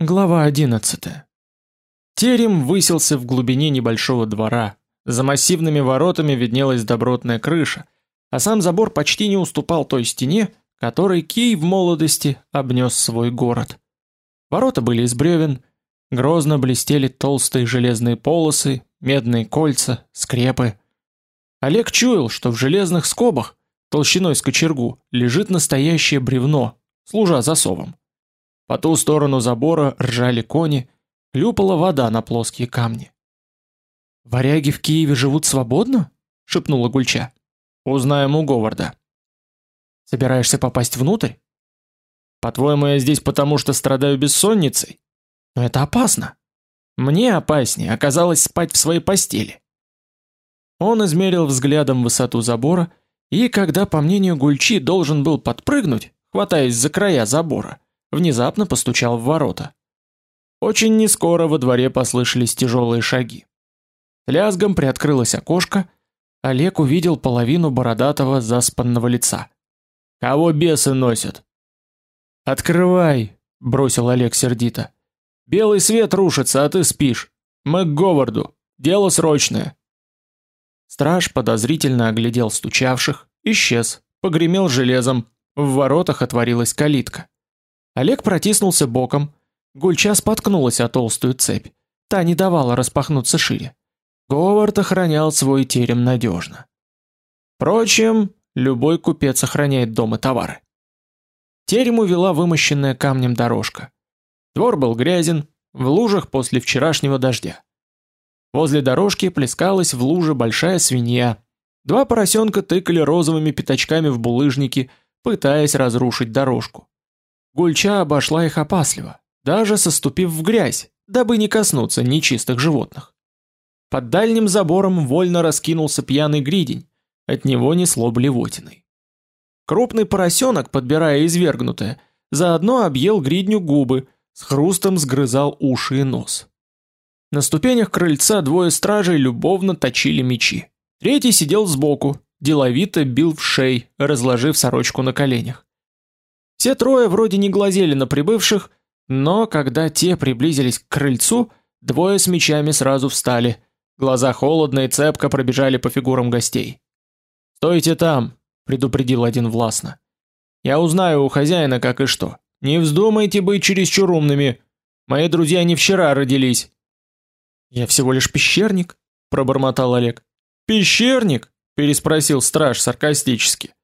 Глава 11. Терем высился в глубине небольшого двора. За массивными воротами виднелась добротная крыша, а сам забор почти не уступал той стене, которой Кий в молодости обнес свой город. Ворота были из бревен, грозно блестели толстые железные полосы, медные кольца, скрепы. Олег чуял, что в железных скобах, толщиной с кочергу, лежит настоящее бревно, служа засовом. По ту сторону забора ржали кони, хлюпала вода на плоские камни. «Варяги в Киеве живут свободно?» — шепнула Гульча. «Узнаем у Говарда». «Собираешься попасть внутрь?» «По-твоему, я здесь потому, что страдаю бессонницей? Но это опасно. Мне опаснее оказалось спать в своей постели». Он измерил взглядом высоту забора, и когда, по мнению Гульчи, должен был подпрыгнуть, хватаясь за края забора, внезапно постучал в ворота. Очень нескоро во дворе послышались тяжелые шаги. Лязгом приоткрылось окошко, Олег увидел половину бородатого заспанного лица. Кого бесы носят? Открывай, бросил Олег сердито. Белый свет рушится, а ты спишь. Мы к Говарду. Дело срочное. Страж подозрительно оглядел стучавших, исчез, погремел железом. В воротах отворилась калитка. Олег протиснулся боком. Гульча споткнулась о толстую цепь. Та не давала распахнуться шире. Говард охранял свой терем надежно. Впрочем, любой купец охраняет дом и товары. Терему вела вымощенная камнем дорожка. Двор был грязен, в лужах после вчерашнего дождя. Возле дорожки плескалась в луже большая свинья. Два поросенка тыкали розовыми пятачками в булыжники, пытаясь разрушить дорожку. Гульча обошла их опасливо, даже соступив в грязь, дабы не коснуться нечистых животных. Под дальним забором вольно раскинулся пьяный гридень, от него несло блевотиной. Крупный поросенок, подбирая извергнутое, заодно объел гридню губы, с хрустом сгрызал уши и нос. На ступенях крыльца двое стражей любовно точили мечи. Третий сидел сбоку, деловито бил в шей, разложив сорочку на коленях. Все трое вроде не глазели на прибывших, но когда те приблизились к крыльцу, двое с мечами сразу встали. Глаза холодно и цепко пробежали по фигурам гостей. "Стойте там", предупредил один властно. "Я узнаю у хозяина как и что. Не вздумайте быть чересчур умными. Мои друзья не вчера родились". "Я всего лишь пещерник", пробормотал Олег. "Пещерник?" переспросил страж саркастически.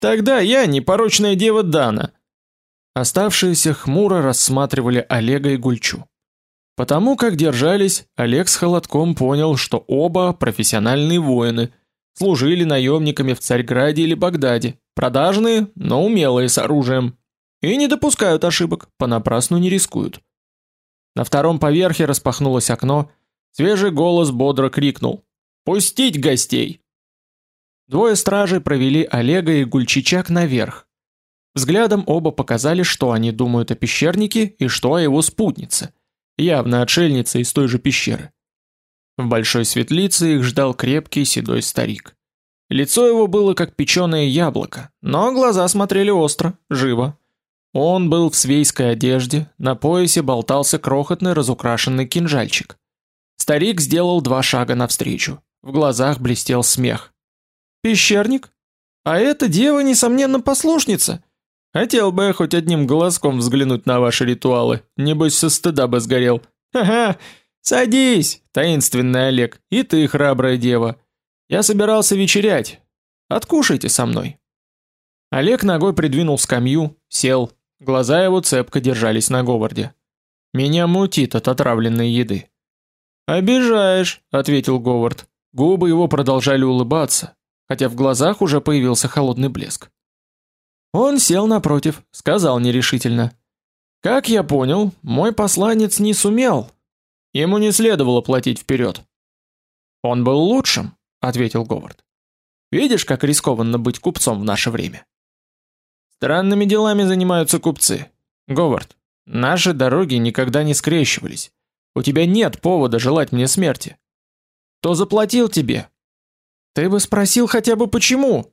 "Тогда я непорочная дева Дана. Оставшиеся хмуро рассматривали Олега и Гульчу. Потому как держались, Олег с Холодком понял, что оба профессиональные воины, служили наемниками в Царьграде или Багдаде, продажные, но умелые с оружием, и не допускают ошибок, понапрасну не рискуют. На втором поверхе распахнулось окно, свежий голос бодро крикнул: "Пустить гостей!" Двое стражей провели Олега и Гульчичак наверх, Взглядом оба показали, что они думают о пещернике и что о его спутнице, явно отшельнице из той же пещеры. В большой светлице их ждал крепкий седой старик. Лицо его было как печеное яблоко, но глаза смотрели остро, живо. Он был в свейской одежде, на поясе болтался крохотный разукрашенный кинжальчик. Старик сделал два шага навстречу. В глазах блестел смех. Пещерник? А эта дева несомненно послушница. Хотел бы я хоть одним голоском взглянуть на ваши ритуалы, небось со стыда бы сгорел. Ха-ха, садись, таинственный Олег, и ты, храбрая дева. Я собирался вечерять. Откушайте со мной. Олег ногой придвинул скамью, сел. Глаза его цепко держались на Говарде. Меня мутит от отравленной еды. Обижаешь, ответил Говард. Губы его продолжали улыбаться, хотя в глазах уже появился холодный блеск. Он сел напротив, сказал нерешительно: "Как я понял, мой посланец не сумел. Ему не следовало платить вперед. Он был лучшим", ответил Говард. "Видишь, как рискованно быть купцом в наше время. Странными делами занимаются купцы. Говард, наши дороги никогда не скрещивались. У тебя нет повода желать мне смерти. Кто заплатил тебе? Ты бы спросил хотя бы почему?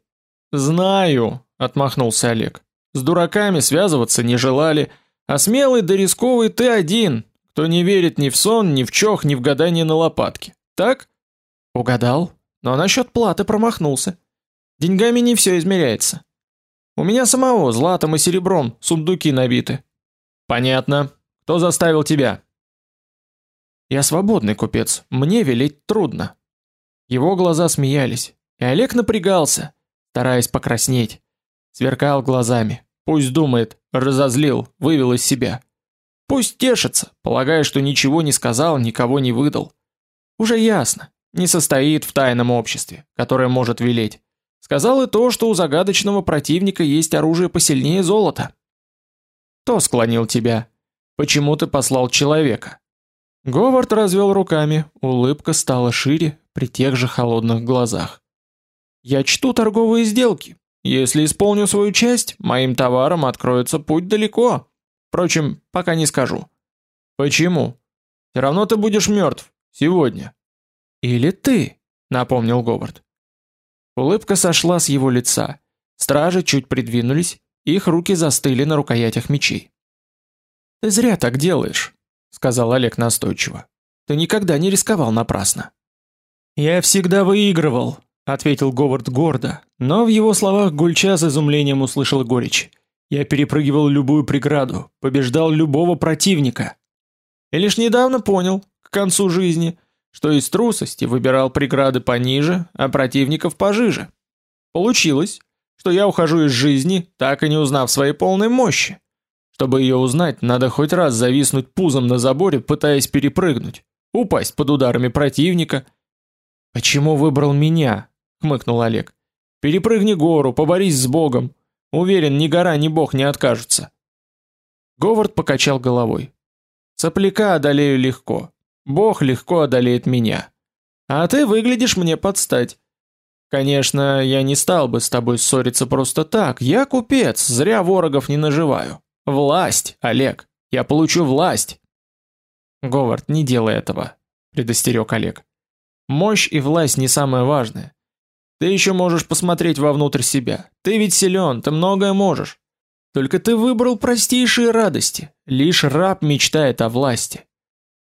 Знаю, отмахнулся Олег. С дураками связываться не желали, А смелый да рисковый ты один, кто не верит ни в сон, ни в чох, ни в гадание на лопатке. Так? Угадал, но насчет платы промахнулся. Деньгами не все измеряется. У меня самого златом и серебром сундуки набиты. Понятно. Кто заставил тебя? Я свободный купец, мне велеть трудно. Его глаза смеялись, и Олег напрягался, стараясь покраснеть. Сверкал глазами. Пусть думает, разозлил, вывел из себя. Пусть тешится, полагая, что ничего не сказал, никого не выдал. Уже ясно, не состоит в тайном обществе, которое может велеть. Сказал и то, что у загадочного противника есть оружие посильнее золота. Кто склонил тебя? Почему ты послал человека? Говард развел руками, улыбка стала шире при тех же холодных глазах. Я чту торговые сделки. Если исполню свою часть, моим товарам откроется путь далеко. Впрочем, пока не скажу. Почему? Все равно ты будешь мертв сегодня. Или ты, напомнил Говард. Улыбка сошла с его лица. Стражи чуть придвинулись, их руки застыли на рукоятях мечей. Ты зря так делаешь сказал Олег настойчиво. Ты никогда не рисковал напрасно. Я всегда выигрывал, ответил Говард гордо, но в его словах Гульча с изумлением услышал горечь. Я перепрыгивал любую преграду, побеждал любого противника. И лишь недавно понял, к концу жизни, что из трусости выбирал преграды пониже, а противников пожиже. Получилось, что я ухожу из жизни, так и не узнав своей полной мощи. Чтобы ее узнать, надо хоть раз зависнуть пузом на заборе, пытаясь перепрыгнуть, упасть под ударами противника. Почему выбрал меня? Хмыкнул Олег. Перепрыгни гору, поборись с богом. Уверен, ни гора, ни бог не откажутся. Говард покачал головой. Сопляка одолею легко. Бог легко одолеет меня. А ты выглядишь мне под стать. Конечно, я не стал бы с тобой ссориться просто так. Я купец, зря ворогов не наживаю. Власть, Олег. Я получу власть. Говард, не делай этого, предостерег Олег. Мощь и власть не самое важное. Ты еще можешь посмотреть вовнутрь себя. Ты ведь силен, ты многое можешь. Только ты выбрал простейшие радости. Лишь раб мечтает о власти.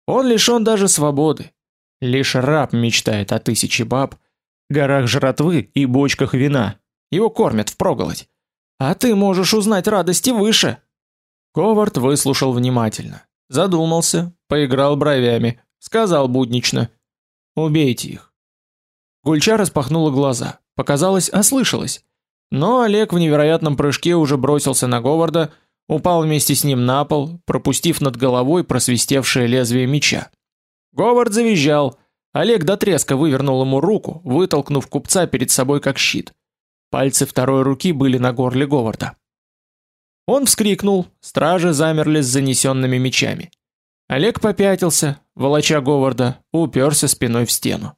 Он лишен даже свободы. Лишь раб мечтает о тысяче баб, горах жратвы и бочках вина. Его кормят впроголодь. А ты можешь узнать радости выше. Ковард выслушал внимательно, задумался, поиграл бровями, сказал буднично: "Убейте их". Гульча распахнула глаза, показалось, ослышалась. Но Олег в невероятном прыжке уже бросился на Говарда, упал вместе с ним на пол, пропустив над головой просвистевшее лезвие меча. Говард завизжал. Олег до треска вывернул ему руку, вытолкнув купца перед собой как щит. Пальцы второй руки были на горле Говарда. Он вскрикнул, стражи замерли с занесенными мечами. Олег попятился, волоча Говарда, уперся спиной в стену.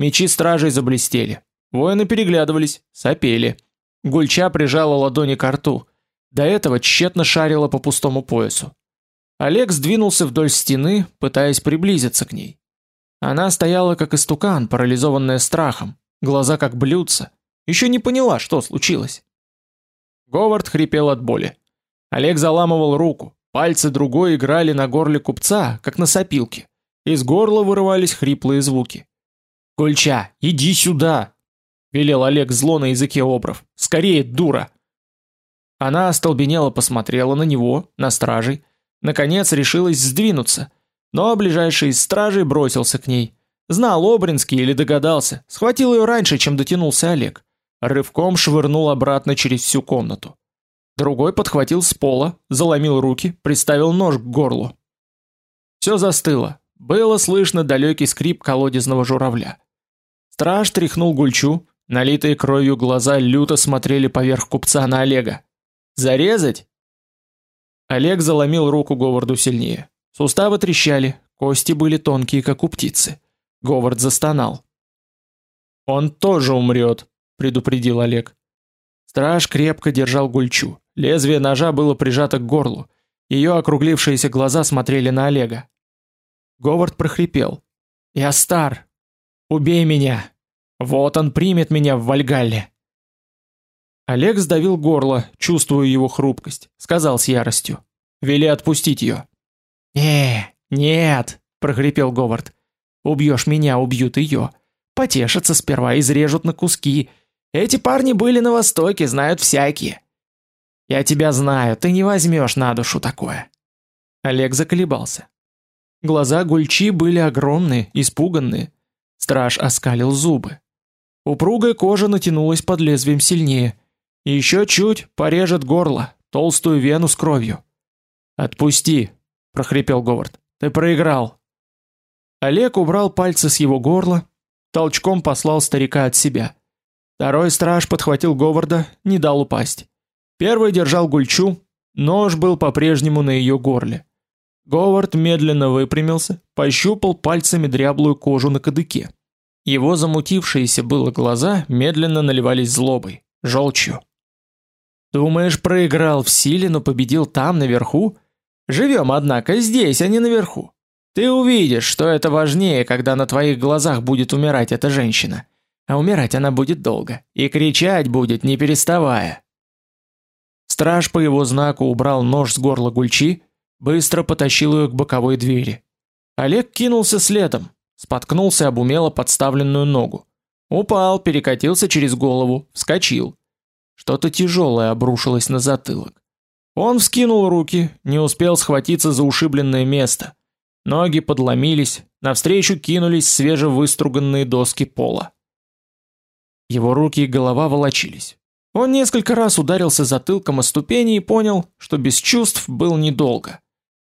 Мечи стражей заблестели. Воины переглядывались, сопели. Гульча прижала ладони к рту. До этого тщетно шарила по пустому поясу. Олег сдвинулся вдоль стены, пытаясь приблизиться к ней. Она стояла как истукан, парализованная страхом, глаза как блюдца. Еще не поняла, что случилось. Говард хрипел от боли. Олег заламывал руку, пальцы другой играли на горле купца, как на сопилке. Из горла вырывались хриплые звуки. "Кольча, иди сюда", велел Олег зло на языке обров. "Скорее, дура!" Она остолбенела посмотрела на него, на стражей, наконец решилась сдвинуться, но ближайший из стражей бросился к ней. Знал Обринский или догадался, схватил ее раньше, чем дотянулся Олег. Рывком швырнул обратно через всю комнату. Другой подхватил с пола, заломил руки, приставил нож к горлу. Все застыло. Было слышно далекий скрип колодезного журавля. Страж тряхнул гульчу, налитые кровью глаза люто смотрели поверх купца на Олега. Зарезать? Олег заломил руку Говарду сильнее. Суставы трещали, кости были тонкие, как у птицы. Говард застонал. Он тоже умрет, предупредил Олег. Страж крепко держал гульчу. Лезвие ножа было прижато к горлу. Ее округлившиеся глаза смотрели на Олега. Говард прохрипел: "Я стар. Убей меня. Вот он примет меня в Вальгалле". Олег сдавил горло, чувствуя его хрупкость, сказал с яростью: Вели отпустить ее. «Не, нет!» — прохрипел Говард. «Убьешь меня, убьют ее. Потешатся сперва, изрежут на куски. Эти парни были на Востоке, знают всякие. Я тебя знаю, ты не возьмешь на душу такое». Олег заколебался. Глаза Гульчи были огромные, испуганные. Страж оскалил зубы. Упругая кожа натянулась под лезвием сильнее. Еще чуть порежет горло, толстую вену с кровью. Отпусти, прохрипел Говард. Ты проиграл. Олег убрал пальцы с его горла, толчком послал старика от себя. Второй страж подхватил Говарда, не дал упасть. Первый держал Гульчу, нож был по-прежнему на ее горле. Говард медленно выпрямился, пощупал пальцами дряблую кожу на кадыке. Его замутившиеся было глаза медленно наливались злобой, желчью. Думаешь, проиграл в силе, но победил там наверху? Живем, однако, здесь, а не наверху. Ты увидишь, что это важнее, когда на твоих глазах будет умирать эта женщина. А умирать она будет долго, и кричать будет не переставая. Страж по его знаку убрал нож с горла Гульчи, быстро потащил ее к боковой двери. Олег кинулся следом, споткнулся об умело подставленную ногу. Упал, перекатился через голову, вскочил. Что-то тяжелое обрушилось на затылок. Он вскинул руки, не успел схватиться за ушибленное место. Ноги подломились, навстречу кинулись свежевыструганные доски пола. Его руки и голова волочились. Он несколько раз ударился затылком о ступени и понял, что без чувств был недолго.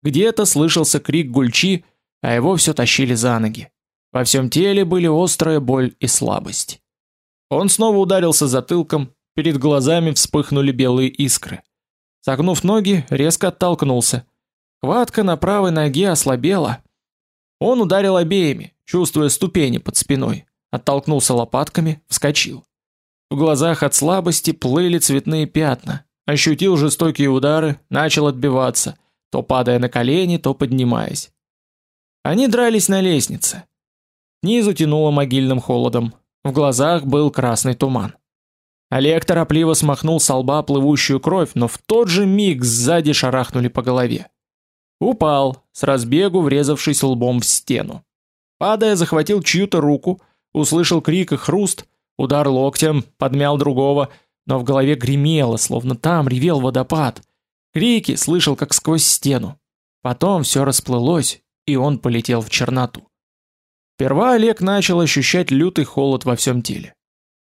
Где-то слышался крик Гульчи, а его все тащили за ноги. Во всем теле были острая боль и слабость. Он снова ударился затылком, перед глазами вспыхнули белые искры. Согнув ноги, резко оттолкнулся. Хватка на правой ноге ослабела. Он ударил обеими, чувствуя ступени под спиной. Оттолкнулся лопатками, вскочил. В глазах от слабости плыли цветные пятна. Ощутил жестокие удары, начал отбиваться, то падая на колени, то поднимаясь. Они дрались на лестнице. Низу тянуло могильным холодом. В глазах был красный туман. Олег торопливо смахнул с лба плывущую кровь, но в тот же миг сзади шарахнули по голове. Упал, с разбегу врезавшись лбом в стену. Падая, захватил чью-то руку, услышал крик и хруст, удар локтем, подмял другого, но в голове гремело, словно там ревел водопад. Крики слышал как сквозь стену. Потом все расплылось, и он полетел в черноту. Сперва Олег начал ощущать лютый холод во всем теле.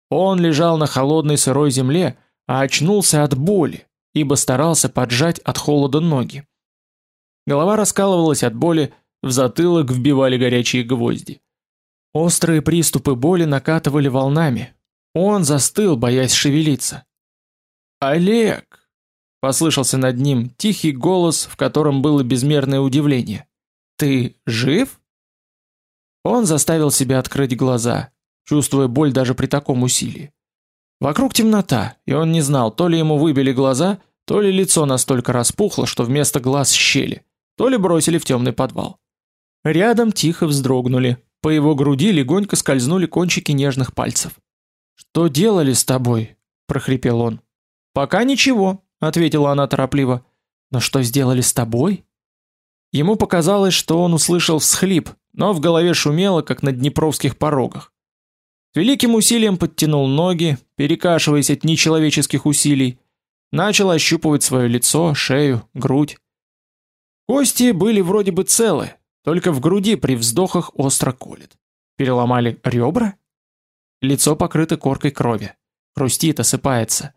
Он лежал на холодной сырой земле, а очнулся от боли, ибо старался поджать от холода ноги. Голова раскалывалась от боли, в затылок вбивали горячие гвозди. Острые приступы боли накатывали волнами. Он застыл, боясь шевелиться. "Олег!" Послышался над ним тихий голос, в котором было безмерное удивление. "Ты жив?" Он заставил себя открыть глаза чувствуя боль даже при таком усилии. Вокруг темнота, и он не знал, то ли ему выбили глаза, то ли лицо настолько распухло, что вместо глаз щели, то ли бросили в темный подвал. Рядом тихо вздрогнули, по его груди легонько скользнули кончики нежных пальцев. "Что делали с тобой?" прохрипел он. "Пока ничего", ответила она торопливо. "Но что сделали с тобой?" Ему показалось, что он услышал всхлип, но в голове шумело, как на днепровских порогах. С великим усилием подтянул ноги, перекашиваясь от нечеловеческих усилий, начал ощупывать свое лицо, шею, грудь. Кости были вроде бы целы, только в груди при вздохах остро колет. Переломали ребра? Лицо покрыто коркой крови. Хрустит, осыпается.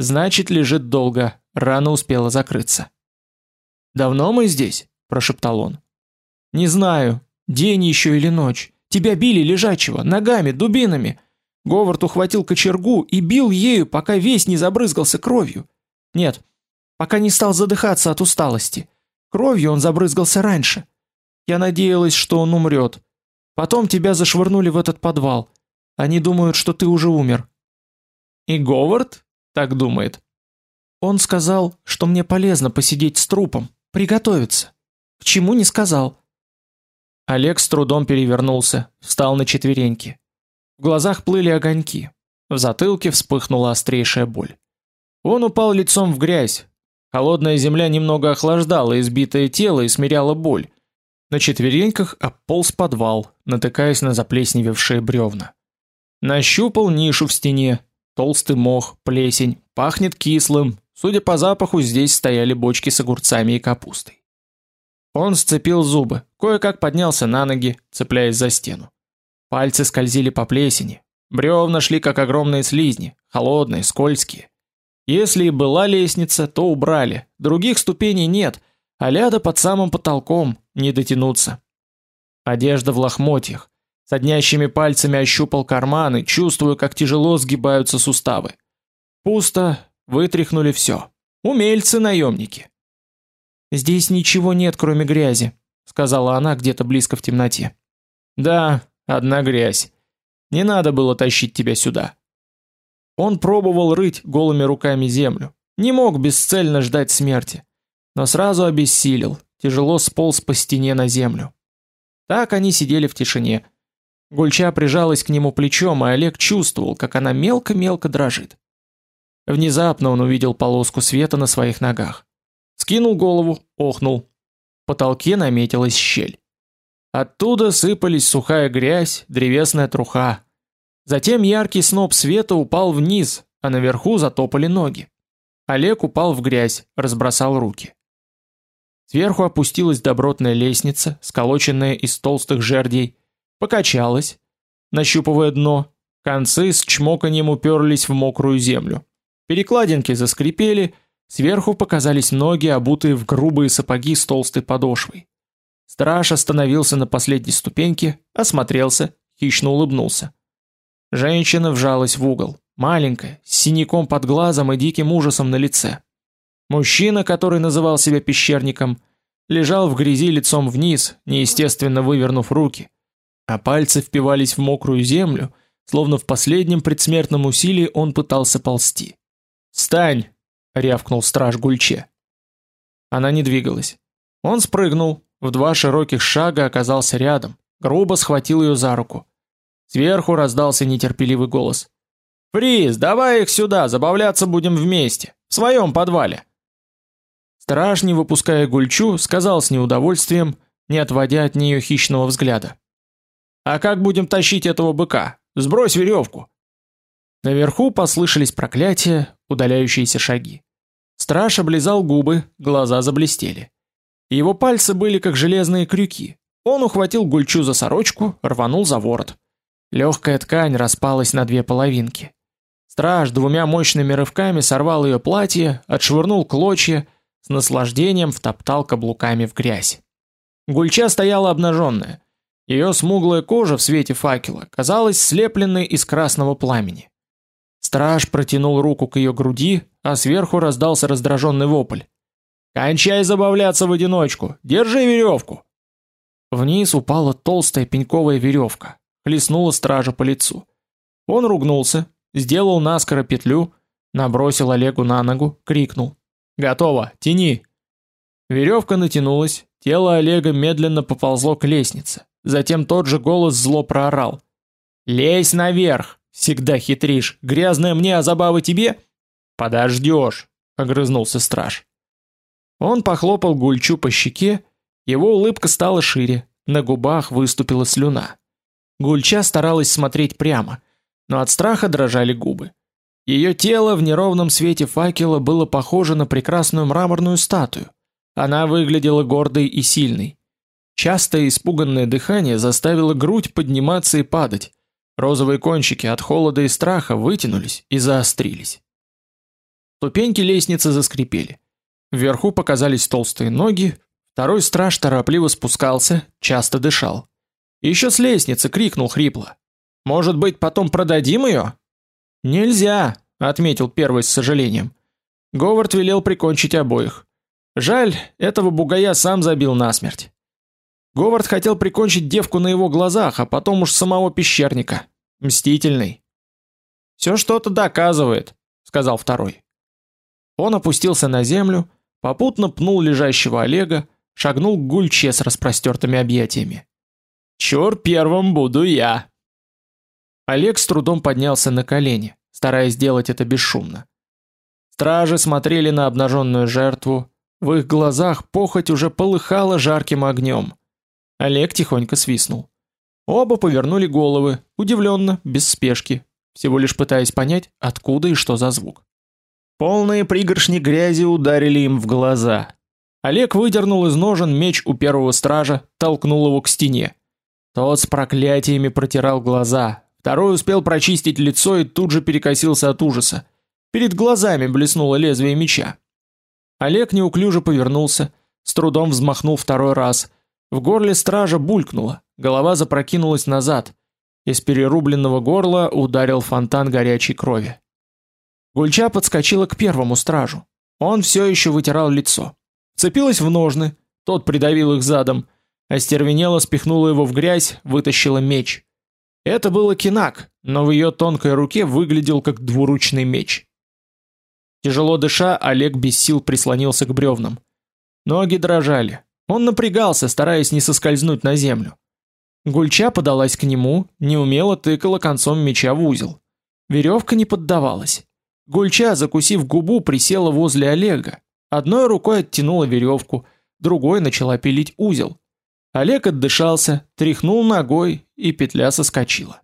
Значит, лежит долго, рана успела закрыться. «Давно мы здесь?» – прошептал он. «Не знаю, день еще или ночь. Тебя били лежачего, ногами, дубинами. Говард ухватил кочергу и бил ею, пока весь не забрызгался кровью. Нет, пока не стал задыхаться от усталости. Кровью он забрызгался раньше. Я надеялась, что он умрет. Потом тебя зашвырнули в этот подвал. Они думают, что ты уже умер. И Говард так думает. Он сказал, что мне полезно посидеть с трупом, приготовиться. К чему не сказал. Олег с трудом перевернулся, встал на четвереньки. В глазах плыли огоньки. В затылке вспыхнула острейшая боль. Он упал лицом в грязь. Холодная земля немного охлаждала избитое тело и смиряла боль. На четвереньках ополз подвал, натыкаясь на заплесневевшие бревна. Нащупал нишу в стене. Толстый мох, плесень, пахнет кислым. Судя по запаху, здесь стояли бочки с огурцами и капустой. Он сцепил зубы, кое-как поднялся на ноги, цепляясь за стену. Пальцы скользили по плесени. Бревна шли как огромные слизни, холодные, скользкие. Если и была лестница, то убрали. Других ступеней нет, а ляда под самым потолком, не дотянуться. Одежда в лохмотьях. Соднящими пальцами ощупал карманы, чувствуя, как тяжело сгибаются суставы. Пусто, вытряхнули все. Умельцы-наемники. Здесь ничего нет, кроме грязи, сказала она где-то близко в темноте. Да, одна грязь. Не надо было тащить тебя сюда. Он пробовал рыть голыми руками землю, не мог бесцельно ждать смерти, но сразу обессилел, тяжело сполз по стене на землю. Так они сидели в тишине. Гульча прижалась к нему плечом, и Олег чувствовал, как она мелко-мелко дрожит. Внезапно он увидел полоску света на своих ногах. Скинул голову, охнул. В потолке наметилась щель. Оттуда сыпались сухая грязь, древесная труха. Затем яркий сноп света упал вниз, а наверху затопали ноги. Олег упал в грязь, разбросал руки. Сверху опустилась добротная лестница, сколоченная из толстых жердей, покачалась, нащупывая дно. Концы с чмоканьем уперлись в мокрую землю. Перекладинки заскрипели, сверху показались ноги, обутые в грубые сапоги с толстой подошвой. Страж остановился на последней ступеньке, осмотрелся, хищно улыбнулся. Женщина вжалась в угол, маленькая, с синяком под глазом и диким ужасом на лице. Мужчина, который называл себя пещерником, лежал в грязи лицом вниз, неестественно вывернув руки, а пальцы впивались в мокрую землю, словно в последнем предсмертном усилии он пытался ползти. "Встань!" рявкнул страж Гульче. Она не двигалась. Он спрыгнул, в два широких шага оказался рядом, грубо схватил ее за руку. Сверху раздался нетерпеливый голос. «Фриз, давай их сюда, забавляться будем вместе, в своем подвале!» Страж, не выпуская гульчу, сказал с неудовольствием, не отводя от нее хищного взгляда. «А как будем тащить этого быка? Сбрось веревку!» Наверху послышались проклятия, удаляющиеся шаги. Страж облизал губы, глаза заблестели. Его пальцы были как железные крюки. Он ухватил гульчу за сорочку, рванул за ворот. Легкая ткань распалась на две половинки. Страж двумя мощными рывками сорвал ее платье, отшвырнул клочья, с наслаждением втоптал каблуками в грязь. Гульча стояла обнаженная. Ее смуглая кожа в свете факела казалась слепленной из красного пламени. Страж протянул руку к ее груди, а сверху раздался раздраженный вопль. «Кончай забавляться в одиночку! Держи веревку!» Вниз упала толстая пеньковая веревка, хлестнула стража по лицу. Он ругнулся, сделал наскоро петлю, набросил Олегу на ногу, крикнул: "Готово, тяни!" Веревка натянулась, тело Олега медленно поползло к лестнице. Затем тот же голос зло проорал: "Лезь наверх, всегда хитришь. Грязное мне, а забавы тебе? Подождешь!» — огрызнулся страж. Он похлопал Гульчу по щеке, его улыбка стала шире, на губах выступила слюна. Гульча старалась смотреть прямо, но от страха дрожали губы. Ее тело в неровном свете факела было похоже на прекрасную мраморную статую. Она выглядела гордой и сильной. Частое испуганное дыхание заставило грудь подниматься и падать. Розовые кончики от холода и страха вытянулись и заострились. Ступеньки лестницы заскрипели. Вверху показались толстые ноги, второй страж торопливо спускался, часто дышал. Еще с лестницы крикнул хрипло. Может быть, потом продадим ее?» Нельзя, отметил первый с сожалением. Говард велел прикончить обоих. Жаль, этого бугая сам забил насмерть. Говард хотел прикончить девку на его глазах, а потом уж самого пещерника. Мстительный. Все что-то доказывает, сказал второй. Он опустился на землю, попутно пнул лежащего Олега, шагнул к Гульче с распростертыми объятиями. Чур первым буду я. Олег с трудом поднялся на колени, стараясь сделать это бесшумно. Стражи смотрели на обнаженную жертву, в их глазах похоть уже полыхала жарким огнем. Олег тихонько свистнул. Оба повернули головы, удивленно, без спешки, всего лишь пытаясь понять, откуда и что за звук. Полные пригоршни грязи ударили им в глаза. Олег выдернул из ножен меч у первого стража, толкнул его к стене. Тот с проклятиями протирал глаза. Второй успел прочистить лицо и тут же перекосился от ужаса. Перед глазами блеснуло лезвие меча. Олег неуклюже повернулся, с трудом взмахнул второй раз. В горле стража булькнуло, голова запрокинулась назад. Из перерубленного горла ударил фонтан горячей крови. Гульча подскочила к первому стражу. Он все еще вытирал лицо. Цепилась в ножны, тот придавил их задом, остервенело спихнула его в грязь, вытащила меч. Это был кинак, но в ее тонкой руке выглядел как двуручный меч. Тяжело дыша, Олег без сил прислонился к бревнам. Ноги дрожали. Он напрягался, стараясь не соскользнуть на землю. Гульча подалась к нему, неумело тыкала концом меча в узел. Веревка не поддавалась. Гульча, закусив губу, присела возле Олега. Одной рукой оттянула веревку, другой начала пилить узел. Олег отдышался, тряхнул ногой, и петля соскочила.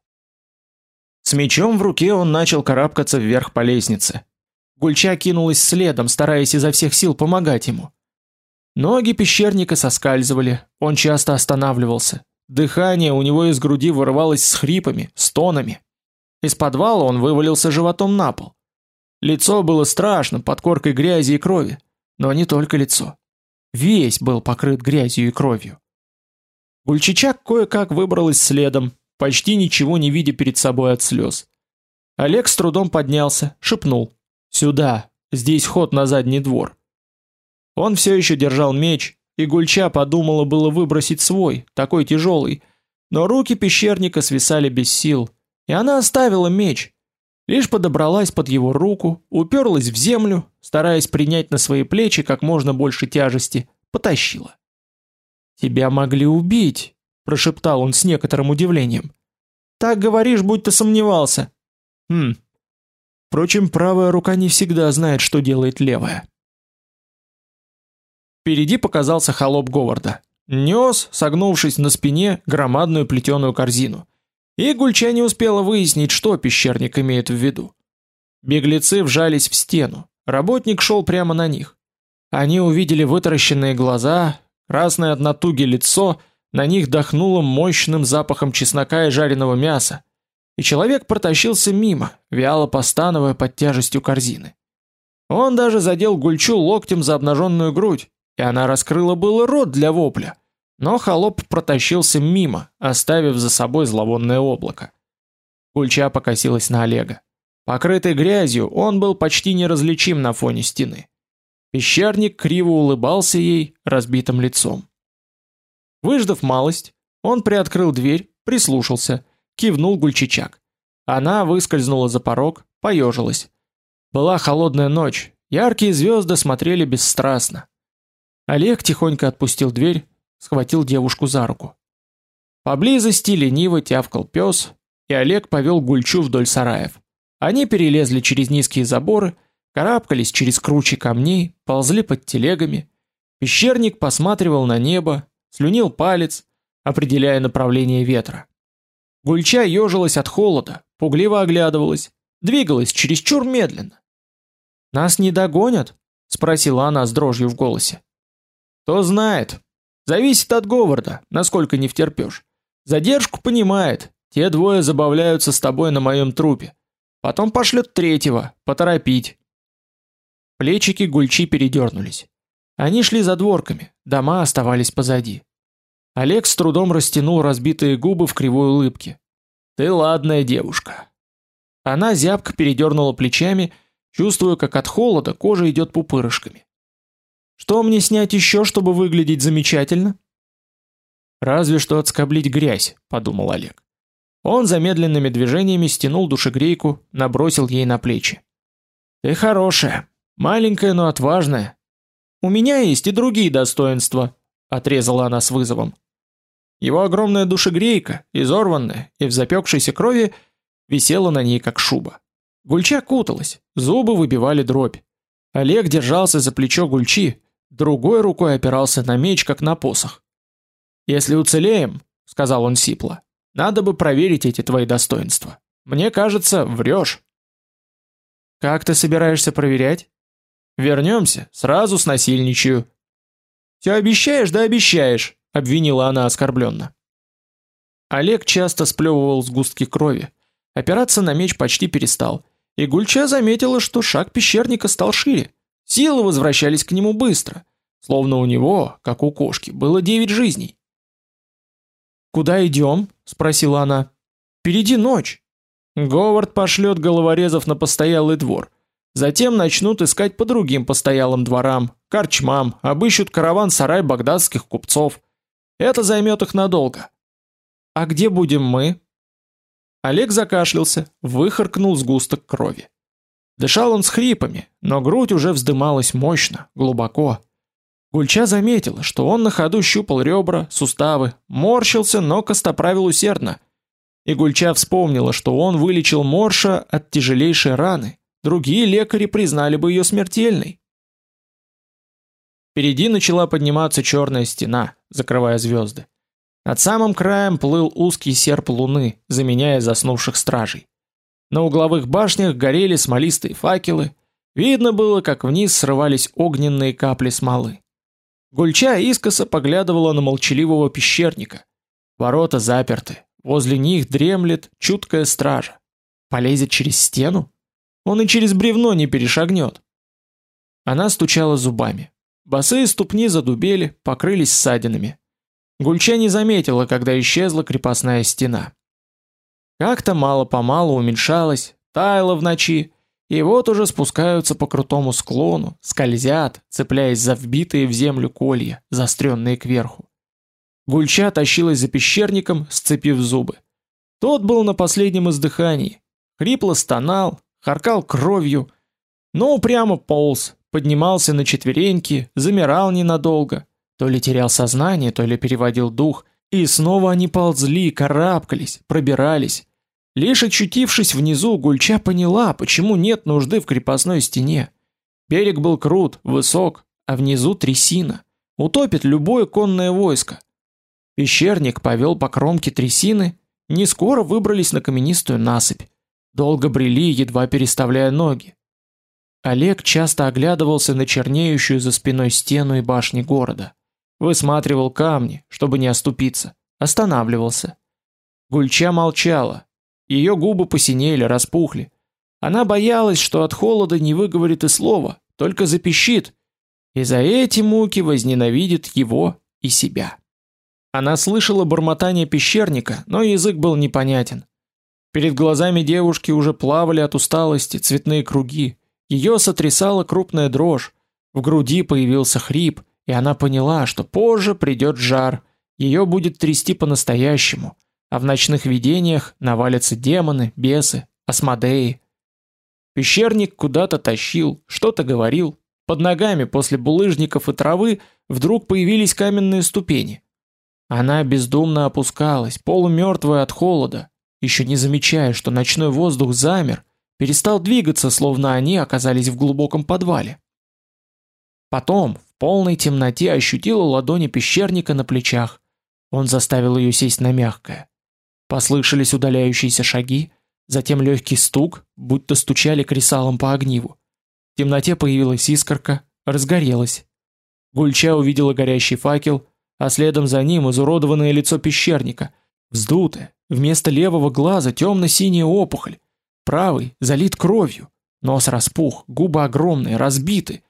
С мечом в руке он начал карабкаться вверх по лестнице. Гульча кинулась следом, стараясь изо всех сил помогать ему. Ноги пещерника соскальзывали, он часто останавливался. Дыхание у него из груди вырывалось с хрипами, стонами. Из подвала он вывалился животом на пол. Лицо было страшно, под коркой грязи и крови, но не только лицо. Весь был покрыт грязью и кровью. Гульчичак кое-как выбралась следом, почти ничего не видя перед собой от слез. Олег с трудом поднялся, шепнул: "Сюда, здесь ход на задний двор". Он все еще держал меч, и Гульча подумала было выбросить свой, такой тяжелый, но руки пещерника свисали без сил, и она оставила меч, Лишь подобралась под его руку, уперлась в землю, стараясь принять на свои плечи как можно больше тяжести, потащила. «Тебя могли убить», — прошептал он с некоторым удивлением. «Так говоришь, будто сомневался». «Хм. Впрочем, правая рука не всегда знает, что делает левая». Впереди показался холоп Говарда. Нес, согнувшись на спине, громадную плетеную корзину. И Гульча не успела выяснить, что пещерник имеет в виду. Беглецы вжались в стену. Работник шел прямо на них. Они увидели вытаращенные глаза, красное от натуги лицо, на них дохнуло мощным запахом чеснока и жареного мяса. И человек протащился мимо, вяло постановая под тяжестью корзины. Он даже задел Гульчу локтем за обнаженную грудь, и она раскрыла было рот для вопля. Но холоп протащился мимо, оставив за собой зловонное облако. Кульча покосилась на Олега. Покрытый грязью, он был почти неразличим на фоне стены. Пещерник криво улыбался ей разбитым лицом. Выждав малость, он приоткрыл дверь, прислушался, кивнул Гульчичак. Она выскользнула за порог, поежилась. Была холодная ночь, яркие звезды смотрели бесстрастно. Олег тихонько отпустил дверь, схватил девушку за руку. Поблизости лениво тявкал пес, и Олег повел Гульчу вдоль сараев. Они перелезли через низкие заборы, карабкались через кручи камней, ползли под телегами. Пещерник посматривал на небо, слюнил палец, определяя направление ветра. Гульча ежилась от холода, пугливо оглядывалась, двигалась чересчур медленно. «Нас не догонят?» — спросила она с дрожью в голосе. «Кто знает», Зависит от Говарда, насколько не втерпёшь. Задержку понимает. Те двое забавляются с тобой на моем трупе. Потом пошлют третьего, поторопить. Плечики Гульчи передернулись. Они шли за дворками, дома оставались позади. Олег с трудом растянул разбитые губы в кривой улыбке. Ты ладная девушка. Она зябко передернула плечами, чувствуя, как от холода кожа идет пупырышками. Что мне снять еще, чтобы выглядеть замечательно? Разве что отскоблить грязь, подумал Олег. Он замедленными движениями стянул душегрейку, набросил ей на плечи. Ты хорошая, маленькая, но отважная. У меня есть и другие достоинства, отрезала она с вызовом. Его огромная душегрейка, изорванная и в запекшейся крови, висела на ней как шуба. Гульча куталась, зубы выбивали дробь. Олег держался за плечо Гульчи, другой рукой опирался на меч, как на посох. «Если уцелеем», — сказал он сипло, — «надо бы проверить эти твои достоинства. Мне кажется, врешь». «Как ты собираешься проверять?» «Вернемся, сразу снасильничаю». «Все обещаешь, да обещаешь», — обвинила она оскорбленно. Олег часто сплевывал сгустки крови. Опираться на меч почти перестал — и Гульча заметила, что шаг пещерника стал шире. Силы возвращались к нему быстро, словно у него, как у кошки, было девять жизней. «Куда идем?» — спросила она. «Впереди ночь. Говард пошлет головорезов на постоялый двор. Затем начнут искать по другим постоялым дворам, корчмам, обыщут караван-сарай багдадских купцов. Это займет их надолго. А где будем мы? Олег закашлялся, выхаркнул сгусток крови. Дышал он с хрипами, но грудь уже вздымалась мощно, глубоко. Гульча заметила, что он на ходу щупал ребра, суставы, морщился, но костоправил усердно. И Гульча вспомнила, что он вылечил Морша от тяжелейшей раны. Другие лекари признали бы ее смертельной. Впереди начала подниматься черная стена, закрывая звезды. Над самым краем плыл узкий серп луны, заменяя заснувших стражей. На угловых башнях горели смолистые факелы. Видно было, как вниз срывались огненные капли смолы. Гульча искоса поглядывала на молчаливого пещерника. Ворота заперты, возле них дремлет чуткая стража. Полезет через стену? Он и через бревно не перешагнет. Она стучала зубами. Босые ступни задубели, покрылись ссадинами. Гульча не заметила, когда исчезла крепостная стена. Как-то мало-помалу уменьшалась, таяла в ночи, и вот уже спускаются по крутому склону, скользят, цепляясь за вбитые в землю колья, заостренные кверху. Гульча тащилась за пещерником, сцепив зубы. Тот был на последнем издыхании, хрипло стонал, харкал кровью, но упрямо полз, поднимался на четвереньки, замирал ненадолго, то ли терял сознание, то ли переводил дух, и снова они ползли, карабкались, пробирались. Лишь очутившись внизу, Гульча поняла, почему нет нужды в крепостной стене. Берег был крут, высок, а внизу трясина. Утопит любое конное войско. Пещерник повел по кромке трясины, не скоро выбрались на каменистую насыпь. Долго брели, едва переставляя ноги. Олег часто оглядывался на чернеющую за спиной стену и башни города. Высматривал камни, чтобы не оступиться. Останавливался. Гульча молчала. Ее губы посинели, распухли. Она боялась, что от холода не выговорит и слова, только запищит. И за эти муки возненавидит его и себя. Она слышала бормотание пещерника, но язык был непонятен. Перед глазами девушки уже плавали от усталости цветные круги. Ее сотрясала крупная дрожь. В груди появился хрип, и она поняла, что позже придет жар, ее будет трясти по-настоящему, а в ночных видениях навалятся демоны, бесы, асмодеи. Пещерник куда-то тащил, что-то говорил. Под ногами после булыжников и травы вдруг появились каменные ступени. Она бездумно опускалась, полумертвая от холода, еще не замечая, что ночной воздух замер, перестал двигаться, словно они оказались в глубоком подвале. Потом, полной темноте ощутила ладони пещерника на плечах. Он заставил ее сесть на мягкое. Послышались удаляющиеся шаги, затем легкий стук, будто стучали кресалом по огниву. В темноте появилась искорка, разгорелась. Гульча увидела горящий факел, а следом за ним изуродованное лицо пещерника, вздутое, вместо левого глаза темно-синяя опухоль, правый залит кровью, нос распух, губы огромные, разбиты,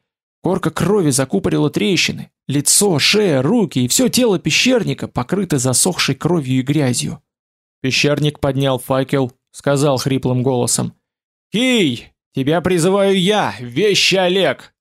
Корка крови закупорила трещины, лицо, шея, руки и все тело пещерника покрыто засохшей кровью и грязью. Пещерник поднял факел, сказал хриплым голосом: "Кий, тебя призываю я, вещи Олег".